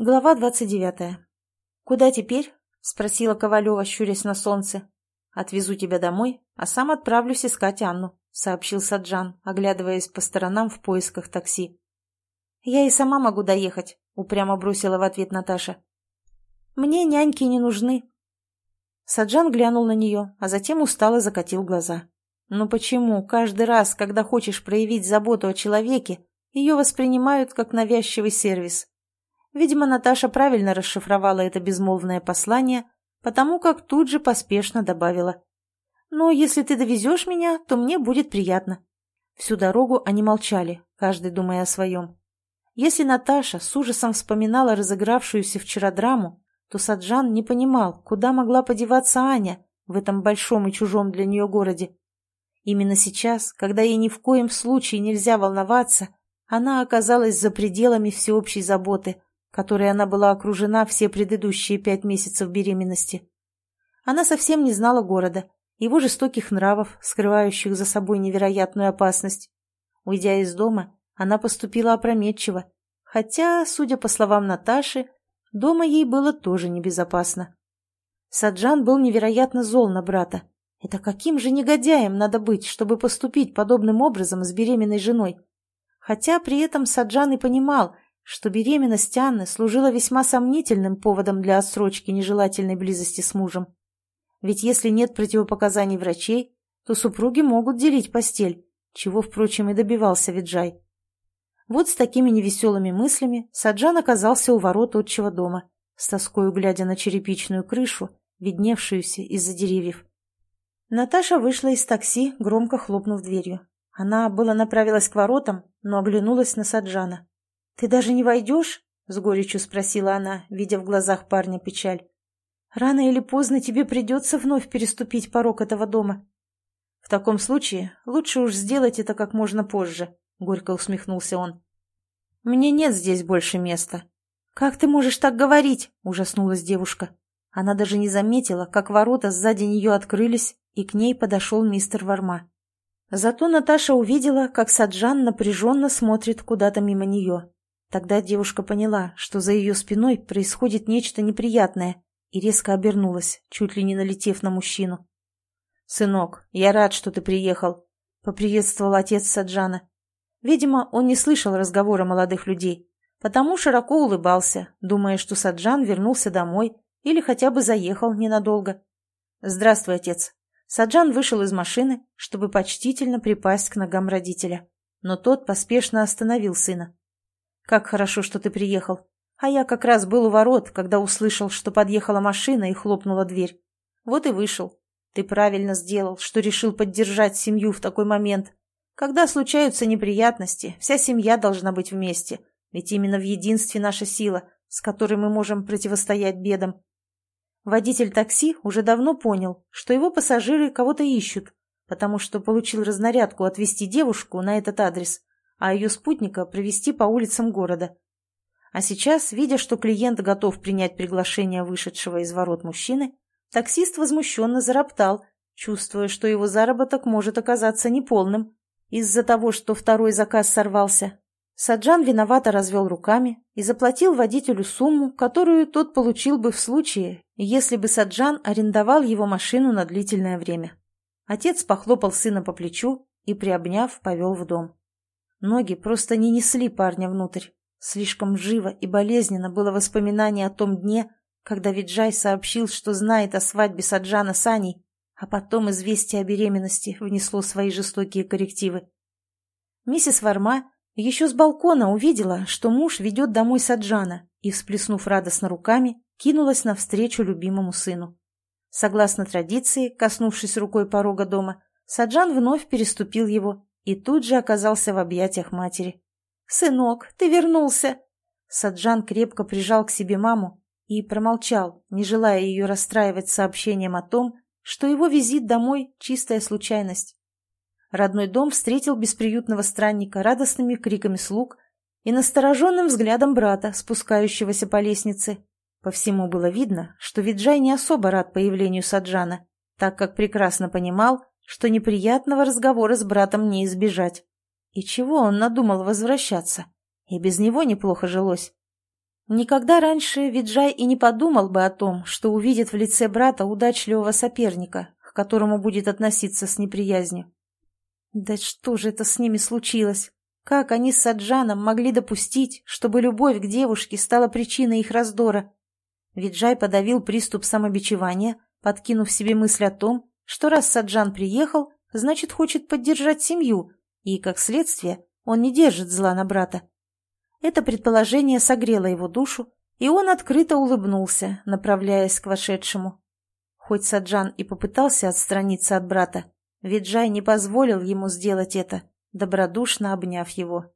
Глава двадцать девятая. «Куда теперь?» — спросила Ковалева, щурясь на солнце. «Отвезу тебя домой, а сам отправлюсь искать Анну», — сообщил Саджан, оглядываясь по сторонам в поисках такси. «Я и сама могу доехать», — упрямо бросила в ответ Наташа. «Мне няньки не нужны». Саджан глянул на нее, а затем устало закатил глаза. «Ну почему каждый раз, когда хочешь проявить заботу о человеке, ее воспринимают как навязчивый сервис?» Видимо, Наташа правильно расшифровала это безмолвное послание, потому как тут же поспешно добавила. «Но если ты довезешь меня, то мне будет приятно». Всю дорогу они молчали, каждый думая о своем. Если Наташа с ужасом вспоминала разыгравшуюся вчера драму, то Саджан не понимал, куда могла подеваться Аня в этом большом и чужом для нее городе. Именно сейчас, когда ей ни в коем случае нельзя волноваться, она оказалась за пределами всеобщей заботы – которой она была окружена все предыдущие пять месяцев беременности. Она совсем не знала города, его жестоких нравов, скрывающих за собой невероятную опасность. Уйдя из дома, она поступила опрометчиво, хотя, судя по словам Наташи, дома ей было тоже небезопасно. Саджан был невероятно зол на брата. Это каким же негодяем надо быть, чтобы поступить подобным образом с беременной женой? Хотя при этом Саджан и понимал – что беременность Анны служила весьма сомнительным поводом для отсрочки нежелательной близости с мужем. Ведь если нет противопоказаний врачей, то супруги могут делить постель, чего, впрочем, и добивался Виджай. Вот с такими невеселыми мыслями Саджан оказался у ворот отчего дома, с тоскою глядя на черепичную крышу, видневшуюся из-за деревьев. Наташа вышла из такси, громко хлопнув дверью. Она было направилась к воротам, но оглянулась на Саджана. «Ты даже не войдешь?» — с горечью спросила она, видя в глазах парня печаль. «Рано или поздно тебе придется вновь переступить порог этого дома». «В таком случае лучше уж сделать это как можно позже», — горько усмехнулся он. «Мне нет здесь больше места». «Как ты можешь так говорить?» — ужаснулась девушка. Она даже не заметила, как ворота сзади нее открылись, и к ней подошел мистер Варма. Зато Наташа увидела, как Саджан напряженно смотрит куда-то мимо нее. Тогда девушка поняла, что за ее спиной происходит нечто неприятное, и резко обернулась, чуть ли не налетев на мужчину. «Сынок, я рад, что ты приехал», — поприветствовал отец Саджана. Видимо, он не слышал разговора молодых людей, потому широко улыбался, думая, что Саджан вернулся домой или хотя бы заехал ненадолго. «Здравствуй, отец». Саджан вышел из машины, чтобы почтительно припасть к ногам родителя, но тот поспешно остановил сына. «Как хорошо, что ты приехал. А я как раз был у ворот, когда услышал, что подъехала машина и хлопнула дверь. Вот и вышел. Ты правильно сделал, что решил поддержать семью в такой момент. Когда случаются неприятности, вся семья должна быть вместе, ведь именно в единстве наша сила, с которой мы можем противостоять бедам. Водитель такси уже давно понял, что его пассажиры кого-то ищут, потому что получил разнарядку отвезти девушку на этот адрес а ее спутника провести по улицам города. А сейчас, видя, что клиент готов принять приглашение вышедшего из ворот мужчины, таксист возмущенно зароптал, чувствуя, что его заработок может оказаться неполным из-за того, что второй заказ сорвался. Саджан виновато развел руками и заплатил водителю сумму, которую тот получил бы в случае, если бы Саджан арендовал его машину на длительное время. Отец похлопал сына по плечу и, приобняв, повел в дом. Ноги просто не несли парня внутрь. Слишком живо и болезненно было воспоминание о том дне, когда Виджай сообщил, что знает о свадьбе Саджана с Аней, а потом известие о беременности внесло свои жестокие коррективы. Миссис Варма еще с балкона увидела, что муж ведет домой Саджана и, всплеснув радостно руками, кинулась навстречу любимому сыну. Согласно традиции, коснувшись рукой порога дома, Саджан вновь переступил его и тут же оказался в объятиях матери. «Сынок, ты вернулся!» Саджан крепко прижал к себе маму и промолчал, не желая ее расстраивать сообщением о том, что его визит домой – чистая случайность. Родной дом встретил бесприютного странника радостными криками слуг и настороженным взглядом брата, спускающегося по лестнице. По всему было видно, что Виджай не особо рад появлению Саджана, так как прекрасно понимал, что неприятного разговора с братом не избежать. И чего он надумал возвращаться? И без него неплохо жилось. Никогда раньше Виджай и не подумал бы о том, что увидит в лице брата удачливого соперника, к которому будет относиться с неприязнью. Да что же это с ними случилось? Как они с Саджаном могли допустить, чтобы любовь к девушке стала причиной их раздора? Виджай подавил приступ самобичевания, подкинув себе мысль о том, что раз Саджан приехал, значит, хочет поддержать семью, и, как следствие, он не держит зла на брата. Это предположение согрело его душу, и он открыто улыбнулся, направляясь к вошедшему. Хоть Саджан и попытался отстраниться от брата, Виджай не позволил ему сделать это, добродушно обняв его.